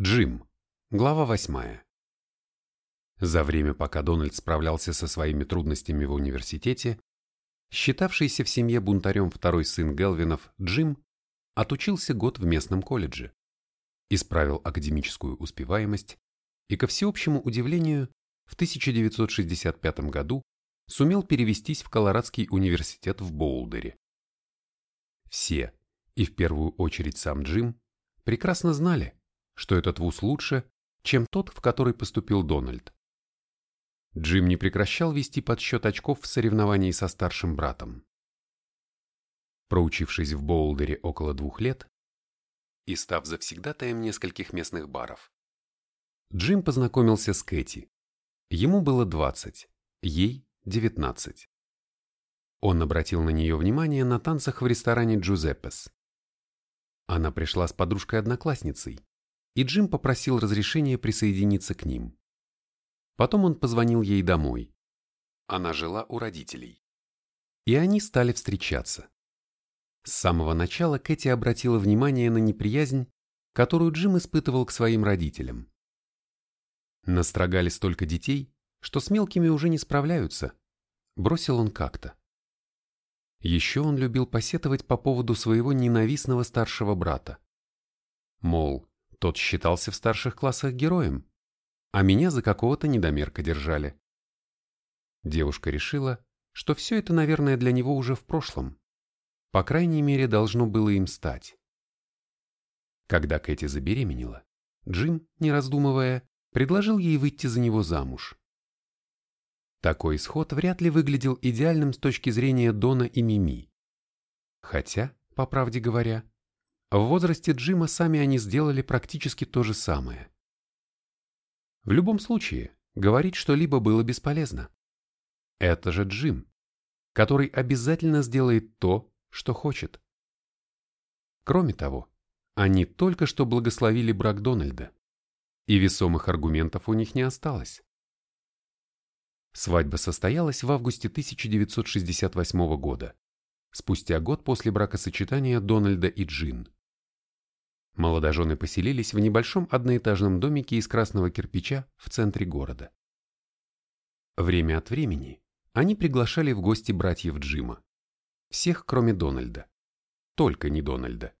Джим. Глава восьмая. За время, пока Дональд справлялся со своими трудностями в университете, считавшийся в семье бунтарем второй сын Гелвинов, Джим, отучился год в местном колледже, исправил академическую успеваемость и, ко всеобщему удивлению, в 1965 году сумел перевестись в Колорадский университет в Боулдере. Все, и в первую очередь сам Джим, прекрасно знали, что этот вуз лучше, чем тот, в который поступил Дональд. Джим не прекращал вести подсчет очков в соревновании со старшим братом. Проучившись в Боулдере около двух лет и став завсегдатаем нескольких местных баров, Джим познакомился с Кэти. Ему было 20, ей 19. Он обратил на нее внимание на танцах в ресторане Джузеппес. Она пришла с подружкой-одноклассницей, и Джим попросил разрешения присоединиться к ним. Потом он позвонил ей домой. Она жила у родителей. И они стали встречаться. С самого начала Кэти обратила внимание на неприязнь, которую Джим испытывал к своим родителям. Настрогали столько детей, что с мелкими уже не справляются, бросил он как-то. Еще он любил посетовать по поводу своего ненавистного старшего брата. Мол, тот считался в старших классах героем, а меня за какого-то недомерка держали. Девушка решила, что все это, наверное, для него уже в прошлом. По крайней мере, должно было им стать. Когда Кэти забеременела, Джим, не раздумывая, предложил ей выйти за него замуж. Такой исход вряд ли выглядел идеальным с точки зрения Дона и Мими. Хотя, по правде говоря, в возрасте Джима сами они сделали практически то же самое. В любом случае, говорить что-либо было бесполезно. Это же Джим, который обязательно сделает то, что хочет. Кроме того, они только что благословили брак Дональда, и весомых аргументов у них не осталось. Свадьба состоялась в августе 1968 года, спустя год после бракосочетания Дональда и Джин. Молодожены поселились в небольшом одноэтажном домике из красного кирпича в центре города. Время от времени они приглашали в гости братьев Джима. Всех, кроме Дональда. Только не Дональда.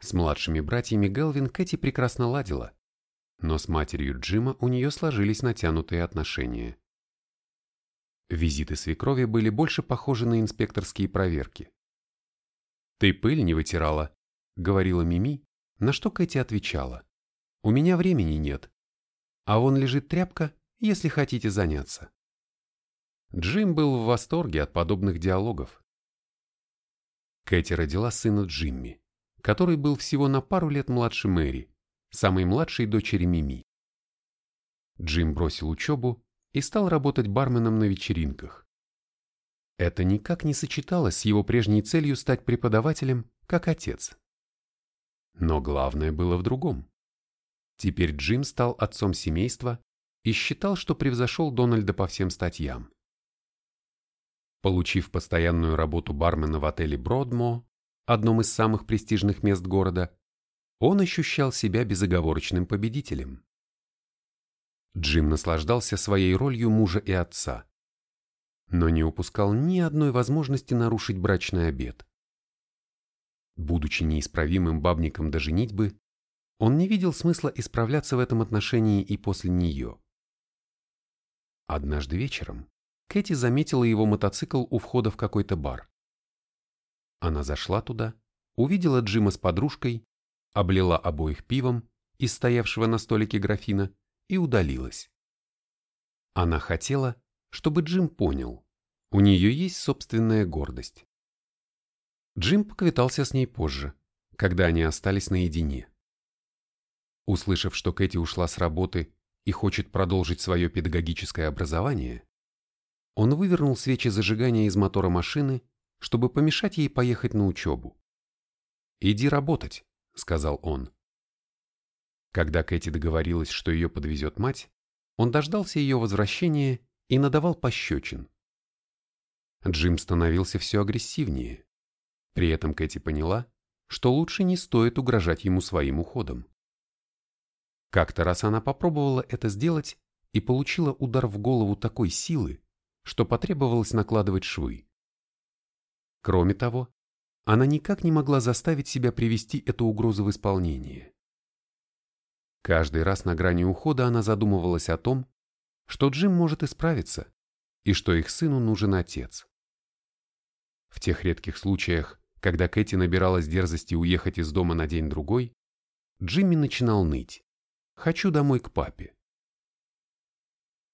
С младшими братьями Гелвин Кэти прекрасно ладила, но с матерью Джима у нее сложились натянутые отношения. Визиты свекрови были больше похожи на инспекторские проверки. «Ты пыль не вытирала?» Говорила Мими, на что Кэти отвечала. «У меня времени нет. А вон лежит тряпка, если хотите заняться». Джим был в восторге от подобных диалогов. Кэти родила сына Джимми, который был всего на пару лет младше Мэри, самой младшей дочери Мими. Джим бросил учебу и стал работать барменом на вечеринках. Это никак не сочеталось с его прежней целью стать преподавателем, как отец. Но главное было в другом. Теперь Джим стал отцом семейства и считал, что превзошел Дональда по всем статьям. Получив постоянную работу бармена в отеле Бродмо, одном из самых престижных мест города, он ощущал себя безоговорочным победителем. Джим наслаждался своей ролью мужа и отца, но не упускал ни одной возможности нарушить брачный обет. Будучи неисправимым бабником до женитьбы, он не видел смысла исправляться в этом отношении и после нее. Однажды вечером Кэти заметила его мотоцикл у входа в какой-то бар. Она зашла туда, увидела Джима с подружкой, облила обоих пивом из стоявшего на столике графина и удалилась. Она хотела, чтобы Джим понял, у нее есть собственная гордость. Джим поквитался с ней позже, когда они остались наедине. Услышав, что Кэти ушла с работы и хочет продолжить свое педагогическое образование, он вывернул свечи зажигания из мотора машины, чтобы помешать ей поехать на учебу. «Иди работать», — сказал он. Когда Кэти договорилась, что ее подвезет мать, он дождался ее возвращения и надавал пощечин. Джим становился все агрессивнее. При этом Кэти поняла, что лучше не стоит угрожать ему своим уходом. Как-то раз она попробовала это сделать и получила удар в голову такой силы, что потребовалось накладывать швы. Кроме того, она никак не могла заставить себя привести эту угрозу в исполнение. Каждый раз на грани ухода она задумывалась о том, что Джим может исправиться и что их сыну нужен отец. В тех редких случаях, когда Кэти набиралась дерзости уехать из дома на день-другой, Джимми начинал ныть. «Хочу домой к папе».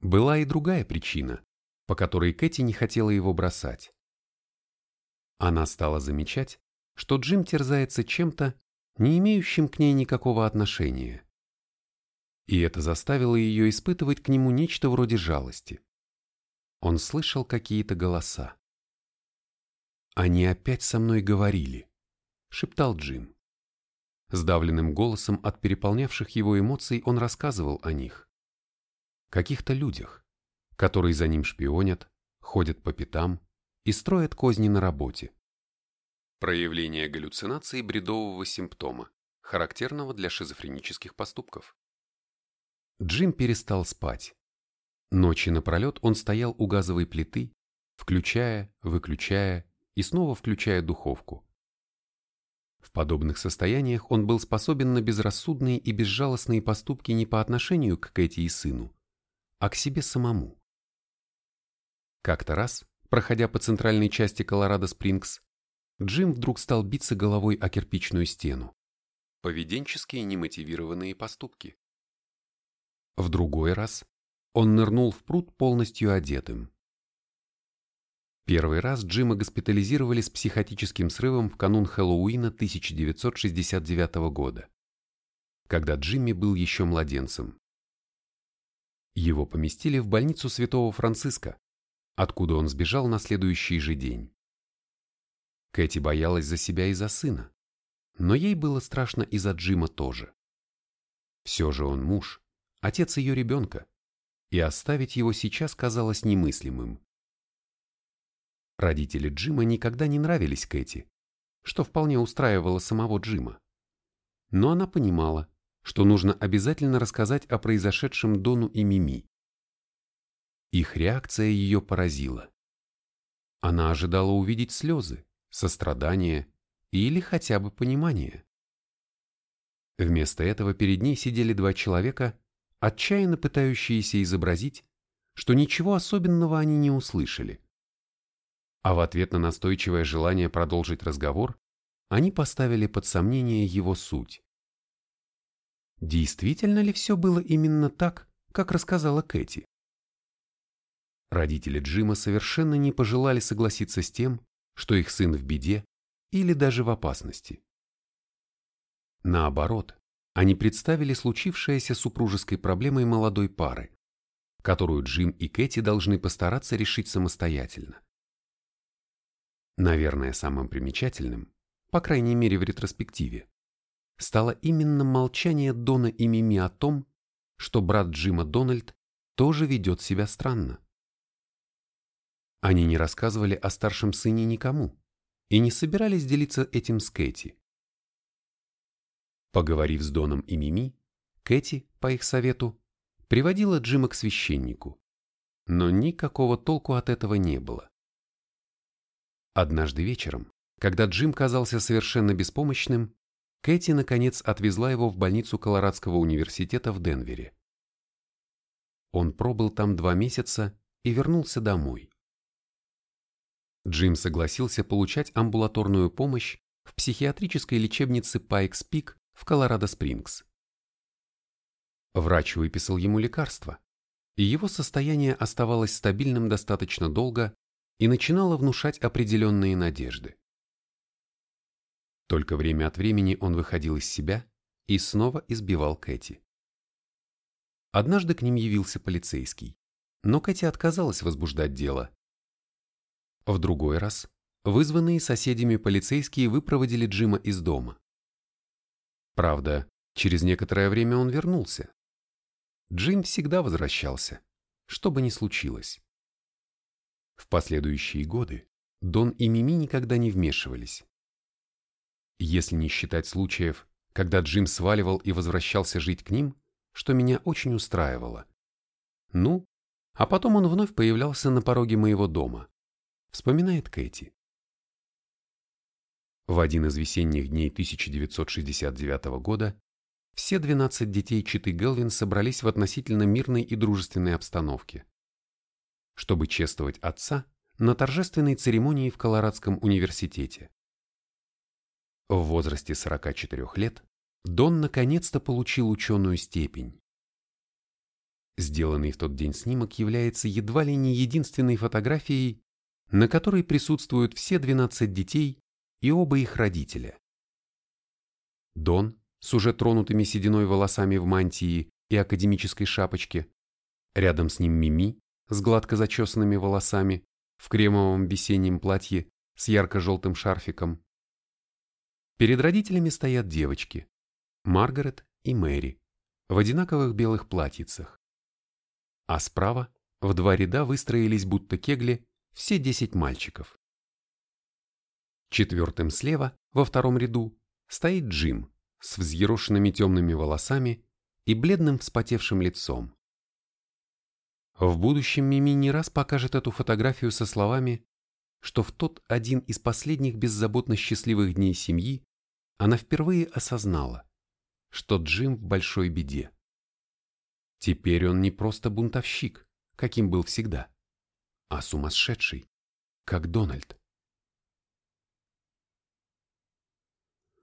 Была и другая причина, по которой Кэти не хотела его бросать. Она стала замечать, что Джим терзается чем-то, не имеющим к ней никакого отношения. И это заставило ее испытывать к нему нечто вроде жалости. Он слышал какие-то голоса. «Они опять со мной говорили», — шептал Джим. Сдавленным голосом от переполнявших его эмоций он рассказывал о них. Каких-то людях, которые за ним шпионят, ходят по пятам и строят козни на работе. Проявление галлюцинации бредового симптома, характерного для шизофренических поступков. Джим перестал спать. Ночи напролет он стоял у газовой плиты, включая, выключая и снова включая духовку. В подобных состояниях он был способен на безрассудные и безжалостные поступки не по отношению к Кэти и сыну, а к себе самому. Как-то раз, проходя по центральной части Колорадо-Спрингс, Джим вдруг стал биться головой о кирпичную стену. Поведенческие немотивированные поступки. В другой раз он нырнул в пруд полностью одетым. Первый раз Джима госпитализировали с психотическим срывом в канун Хэллоуина 1969 года, когда Джимми был еще младенцем. Его поместили в больницу Святого Франциска, откуда он сбежал на следующий же день. Кэти боялась за себя и за сына, но ей было страшно и за Джима тоже. Все же он муж, отец ее ребенка, и оставить его сейчас казалось немыслимым. Родители Джима никогда не нравились Кэти, что вполне устраивало самого Джима. Но она понимала, что нужно обязательно рассказать о произошедшем Дону и Мими. Их реакция ее поразила. Она ожидала увидеть слезы, сострадание или хотя бы понимание. Вместо этого перед ней сидели два человека, отчаянно пытающиеся изобразить, что ничего особенного они не услышали. А в ответ на настойчивое желание продолжить разговор, они поставили под сомнение его суть. Действительно ли все было именно так, как рассказала Кэти? Родители Джима совершенно не пожелали согласиться с тем, что их сын в беде или даже в опасности. Наоборот, они представили случившееся супружеской проблемой молодой пары, которую Джим и Кэти должны постараться решить самостоятельно. Наверное, самым примечательным, по крайней мере в ретроспективе, стало именно молчание Дона и Мими о том, что брат Джима Дональд тоже ведет себя странно. Они не рассказывали о старшем сыне никому и не собирались делиться этим с Кэти. Поговорив с Доном и Мими, Кэти, по их совету, приводила Джима к священнику, но никакого толку от этого не было. Однажды вечером, когда Джим казался совершенно беспомощным, Кэти, наконец, отвезла его в больницу Колорадского университета в Денвере. Он пробыл там два месяца и вернулся домой. Джим согласился получать амбулаторную помощь в психиатрической лечебнице Пайкс Пик в Колорадо-Спрингс. Врач выписал ему лекарства, и его состояние оставалось стабильным достаточно долго и начинало внушать определенные надежды. Только время от времени он выходил из себя и снова избивал Кэти. Однажды к ним явился полицейский, но Кэти отказалась возбуждать дело в другой раз вызванные соседями полицейские выпроводили Джима из дома. Правда, через некоторое время он вернулся. Джим всегда возвращался, что бы ни случилось. В последующие годы Дон и Мими никогда не вмешивались. Если не считать случаев, когда Джим сваливал и возвращался жить к ним, что меня очень устраивало. Ну, а потом он вновь появлялся на пороге моего дома, вспоминает Кэти. В один из весенних дней 1969 года все 12 детей Читы Гелвин собрались в относительно мирной и дружественной обстановке, чтобы чествовать отца на торжественной церемонии в Колорадском университете. В возрасте 44 лет Дон наконец-то получил ученую степень. Сделанный в тот день снимок является едва ли не единственной фотографией, на которой присутствуют все 12 детей и оба их родителя. Дон с уже тронутыми сединой волосами в мантии и академической шапочке, рядом с ним Мими с гладко зачесанными волосами в кремовом весеннем платье с ярко-желтым шарфиком. Перед родителями стоят девочки, Маргарет и Мэри, в одинаковых белых платьицах. А справа в два ряда выстроились будто кегли все десять мальчиков. Четвертым слева, во втором ряду, стоит Джим с взъерошенными темными волосами и бледным вспотевшим лицом. В будущем Мими не раз покажет эту фотографию со словами, что в тот один из последних беззаботно счастливых дней семьи она впервые осознала, что Джим в большой беде. Теперь он не просто бунтовщик, каким был всегда, а сумасшедший, как Дональд.